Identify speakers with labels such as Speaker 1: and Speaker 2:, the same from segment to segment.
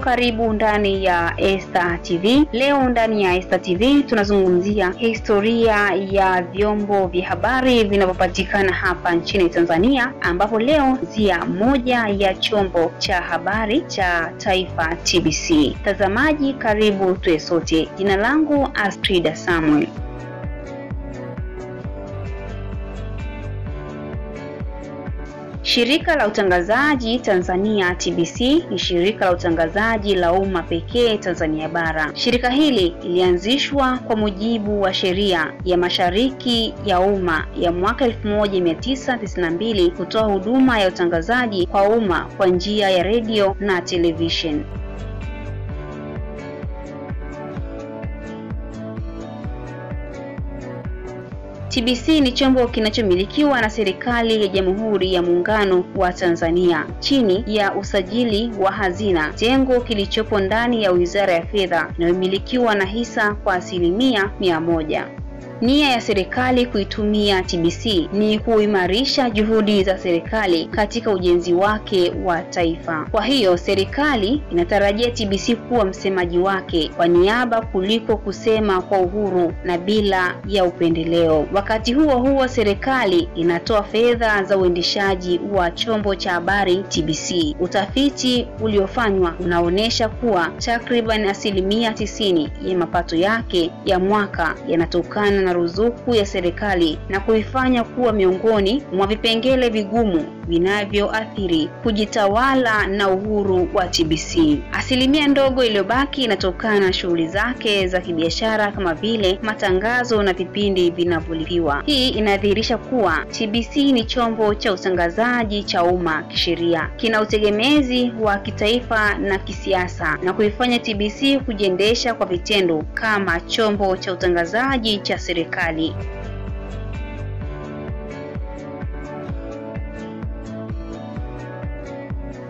Speaker 1: Karibu ndani ya Esta TV. Leo ndani ya Esta TV tunazungumzia historia ya vyombo vya habari vinavyopatikana hapa nchini Tanzania, ambapo leo zia moja ya chombo cha habari cha taifa TBC. Mtazamaji, karibu tuwe sote. Jina langu Astrida Samuel. Shirika la utangazaji Tanzania TBC ni shirika la utangazaji la umma pekee Tanzania bara. Shirika hili lilianzishwa kwa mujibu wa sheria ya mashariki ya umma ya mwaka 1992 kutoa huduma ya utangazaji kwa umma kwa njia ya redio na television. TBC ni chombo kinachomilikiwa na serikali ya Jamhuri ya Muungano wa Tanzania chini ya usajili wa hazina, jengo kilichopo ndani ya Wizara ya Fedha inayomilikiwa na hisa kwa asilimia mia moja. Nia ya serikali kuitumia TBC ni kuimarisha juhudi za serikali katika ujenzi wake wa taifa. Kwa hiyo serikali inatarajia TBC kuwa msemaji wake kwa niaba kuliko kusema kwa uhuru na bila ya upendeleo. Wakati huo huo, serikali inatoa fedha za uendeshaji wa chombo cha habari TBC. Utafiti uliofanywa unaonyesha kuwa takriban asilimia tisini ya mapato yake ya mwaka yanatokana na ruzuku ya serikali na kuifanya kuwa miongoni mwa vipengele vigumu vinavyoathiri kujitawala na uhuru wa TBC. Asilimia ndogo iliyobaki inatokana na shughuli zake za kibiashara kama vile matangazo na vipindi vinavyolipiwa. Hii inadhihirisha kuwa TBC ni chombo cha utangazaji cha umma kisheria, kina utegemezi wa kitaifa na kisiasa, na kuifanya TBC kujiendesha kwa vitendo kama chombo cha utangazaji cha serikali.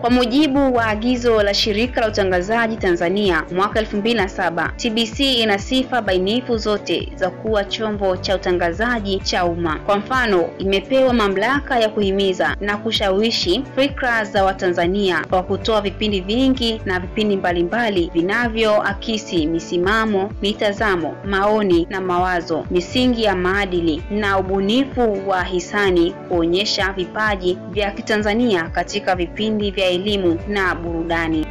Speaker 1: Kwa mujibu wa agizo la Shirika la Utangazaji Tanzania mwaka 2007, TBC ina sifa bainifu zote za kuwa chombo cha utangazaji cha umma. Kwa mfano, imepewa mamlaka ya kuhimiza na kushawishi fikra za Watanzania kwa kutoa vipindi vingi na vipindi mbalimbali vinavyoakisi misimamo, mitazamo, maoni na mawazo, misingi ya maadili na ubunifu wa hisani, kuonyesha vipaji vya Kitanzania katika vipindi vya elimu na burudani.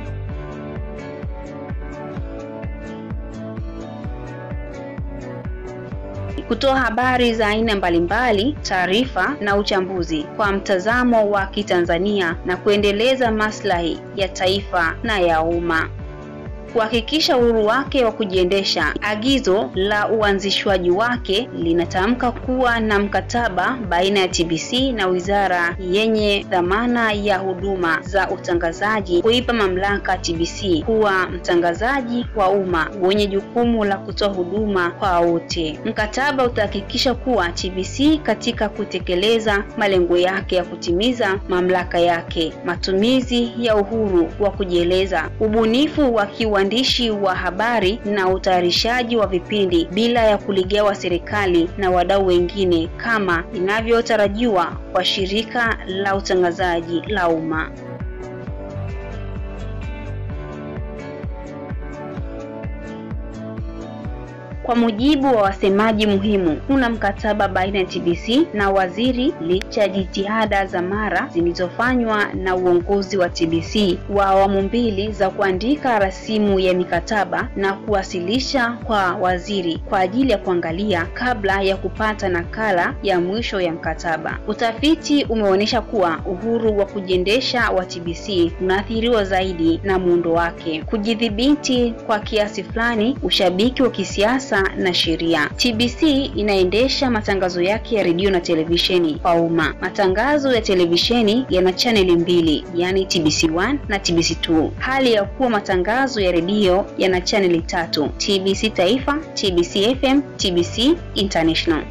Speaker 1: Kutoa habari za aina mbalimbali, taarifa na uchambuzi kwa mtazamo wa Kitanzania na kuendeleza maslahi ya taifa na ya umma. Kuhakikisha uhuru wake wa kujiendesha. Agizo la uanzishwaji wake linatamka kuwa na mkataba baina ya TBC na wizara yenye dhamana ya huduma za utangazaji kuipa mamlaka TBC kuwa mtangazaji wa umma wenye jukumu la kutoa huduma kwa wote. Mkataba utahakikisha kuwa TBC katika kutekeleza malengo yake ya kutimiza mamlaka yake, matumizi ya uhuru wa kujieleza, ubunifu wa kiwa uandishi wa habari na utayarishaji wa vipindi bila ya kuligewa serikali na wadau wengine kama inavyotarajiwa kwa shirika la utangazaji la umma. Kwa mujibu wa wasemaji muhimu, kuna mkataba baina ya TBC na waziri licha ya jitihada za mara zilizofanywa na uongozi wa TBC wa awamu mbili za kuandika rasimu ya mikataba na kuwasilisha kwa waziri kwa ajili ya kuangalia kabla ya kupata nakala ya mwisho ya mkataba. Utafiti umeonyesha kuwa uhuru wa kujiendesha wa TBC unaathiriwa zaidi na muundo wake, kujidhibiti kwa kiasi fulani, ushabiki wa kisiasa na sheria. TBC inaendesha matangazo yake ya redio na televisheni kwa umma. Matangazo ya televisheni yana chaneli mbili, yani TBC1 na TBC2, hali ya kuwa matangazo ya redio yana chaneli tatu: TBC Taifa, TBC FM, TBC International.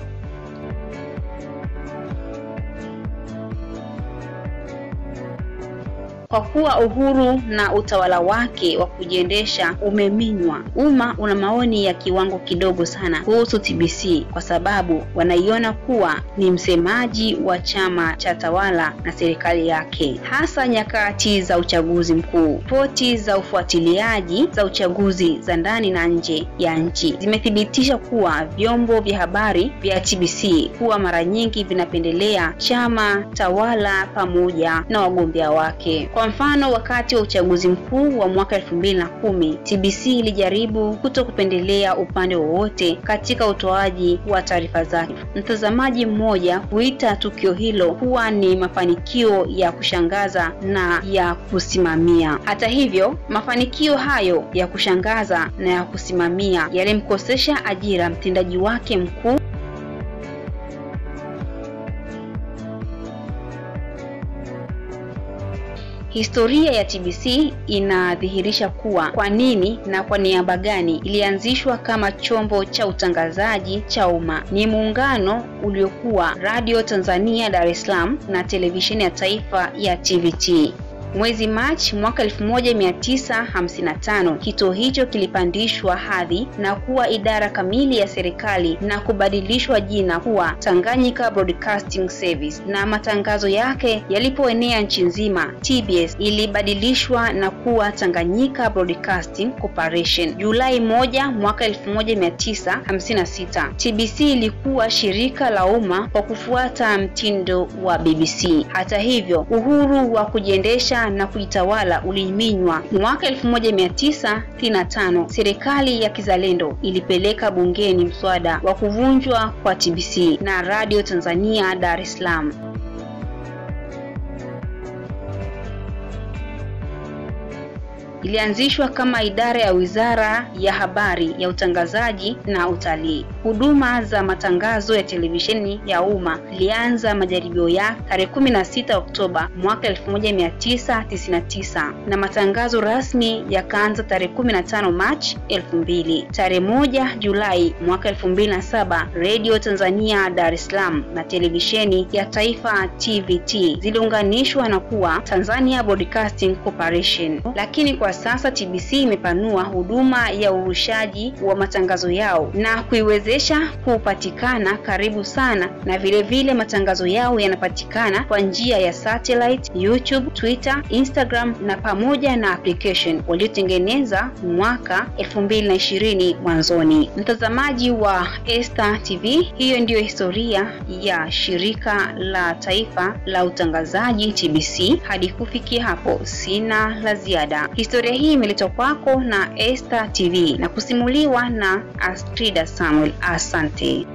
Speaker 1: Kwa kuwa uhuru na utawala wake wa kujiendesha umeminywa. Umma una maoni ya kiwango kidogo sana kuhusu TBC kwa sababu wanaiona kuwa ni msemaji wa chama cha tawala na serikali yake, hasa nyakati za uchaguzi mkuu. Ripoti za ufuatiliaji za uchaguzi za ndani na nje ya nchi zimethibitisha kuwa vyombo vya habari vya TBC kuwa mara nyingi vinapendelea chama tawala pamoja na wagombea wake. Kwa mfano, wakati wa uchaguzi mkuu wa mwaka elfu mbili na kumi TBC ilijaribu kuto kupendelea upande wowote katika utoaji wa taarifa zake. Mtazamaji mmoja huita tukio hilo kuwa ni mafanikio ya kushangaza na ya kusimamia. Hata hivyo, mafanikio hayo ya kushangaza na ya kusimamia yalimkosesha ajira mtendaji wake mkuu Historia ya TBC inadhihirisha kuwa kwa nini na kwa niaba gani ilianzishwa kama chombo cha utangazaji cha umma. Ni muungano uliokuwa Radio Tanzania Dar es Salaam na televisheni ya taifa ya TVT. Mwezi Machi mwaka 1955 kituo hicho kilipandishwa hadhi na kuwa idara kamili ya serikali na kubadilishwa jina kuwa Tanganyika Broadcasting Service, na matangazo yake yalipoenea nchi nzima, TBS ilibadilishwa na kuwa Tanganyika Broadcasting Corporation. Julai moja mwaka 1956 TBC ilikuwa shirika la umma kwa kufuata mtindo wa BBC. Hata hivyo, uhuru wa kujiendesha na kuitawala uliminywa. Mwaka 1965 serikali ya kizalendo ilipeleka bungeni mswada wa kuvunjwa kwa TBC na Radio Tanzania Dar es Salaam. Ilianzishwa kama idara ya Wizara ya Habari ya Utangazaji na Utalii. Huduma za matangazo ya televisheni ya umma ilianza majaribio ya tarehe 16 Oktoba mwaka 1999 na matangazo rasmi yakaanza tarehe 15 Machi 2000. Tarehe moja Julai mwaka 2007 Radio Tanzania Dar es Salaam na televisheni ya taifa TVT ziliunganishwa na kuwa Tanzania Broadcasting Corporation, lakini kwa sasa TBC imepanua huduma ya urushaji wa matangazo yao na kuiwezesha kupatikana karibu sana, na vile vile matangazo yao yanapatikana kwa njia ya satellite, YouTube, Twitter, Instagram na pamoja na application waliotengeneza mwaka 2020 mwanzoni. Mtazamaji wa Esta TV, hiyo ndiyo historia ya shirika la taifa la utangazaji TBC. Hadi kufikia hapo, sina la ziada. Historia hii imeletwa kwako na Esta TV na kusimuliwa na Astrida Samuel. Asante.